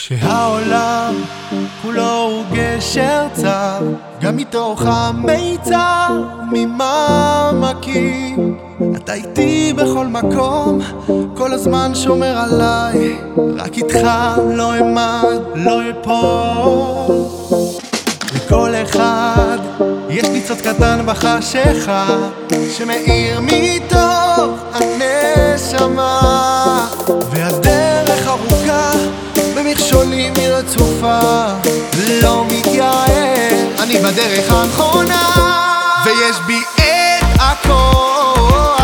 כשהעולם כולו הוא גשר צר, גם מתוך המיצר ממעמקים. אתה איתי בכל מקום, כל הזמן שומר עליי, רק איתך לא אמד, לא אפול. לכל אחד יש ניצוץ קטן בחשיכה, שמאיר מתוך הנשמה, במכשולים היא רצופה, לא מתייעל, אני בדרך הנכונה, ויש בי את הכוח,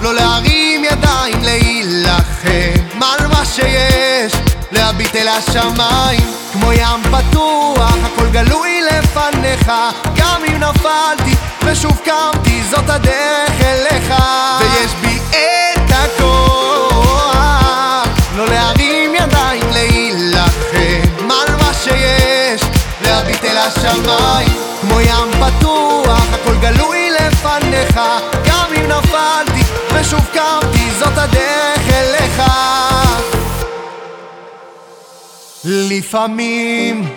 לא להרים ידיים, להילחם על מה שיש, להביט אל השמיים, כמו ים פתוח, הכל גלוי לפניך, גם אם נפלתי ושוב קמתי, זאת הדרך אל השמיים, כמו ים פתוח, הכל גלוי לפניך, גם אם נפלתי ושוב קמתי, זאת הדרך אליך. לפעמים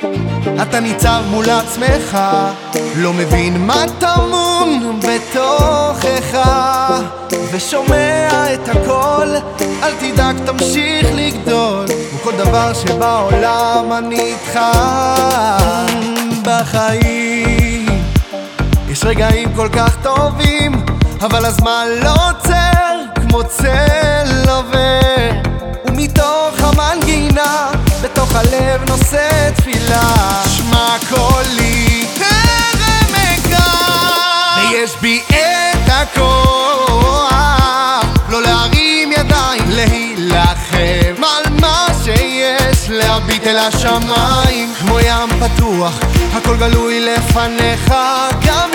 אתה ניצב מול עצמך, לא מבין מה טמון בתוכך, ושומע את הכל, אל תדאג תמשיך לגדול, וכל דבר שבעולם אני איתך רגעים כל כך טובים, אבל הזמן לא עוצר כמו צל עובר, ומתוך המנגינה בתוך הלב נושא תפילה. שמע קולי טרם אגע. ויש בי את הכוח לא להרים ידיים להילחם על מה שיש. להביט אל השמיים כמו ים פתוח הכל גלוי לפניך גם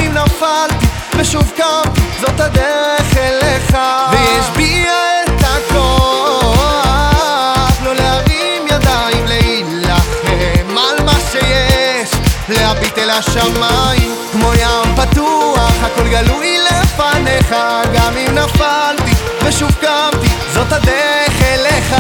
ושוב קמתי זאת הדרך אליך. ויש בי את הכוח לא להרים ידיים להילחם על מה שיש. להביט אל השמיים כמו ים פתוח הכל גלוי לפניך גם אם נפלתי ושוב קמתי זאת הדרך אליך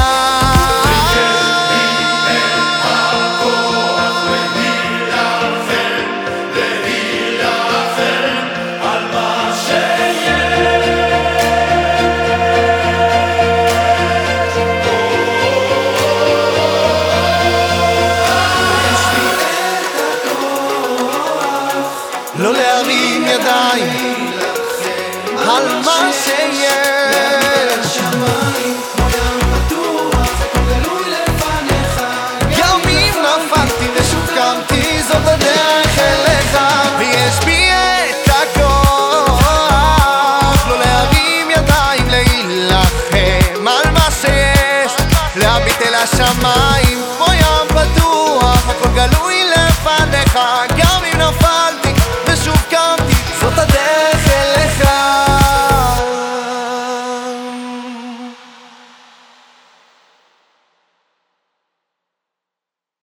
לא על מה שיש להביט אל השמיים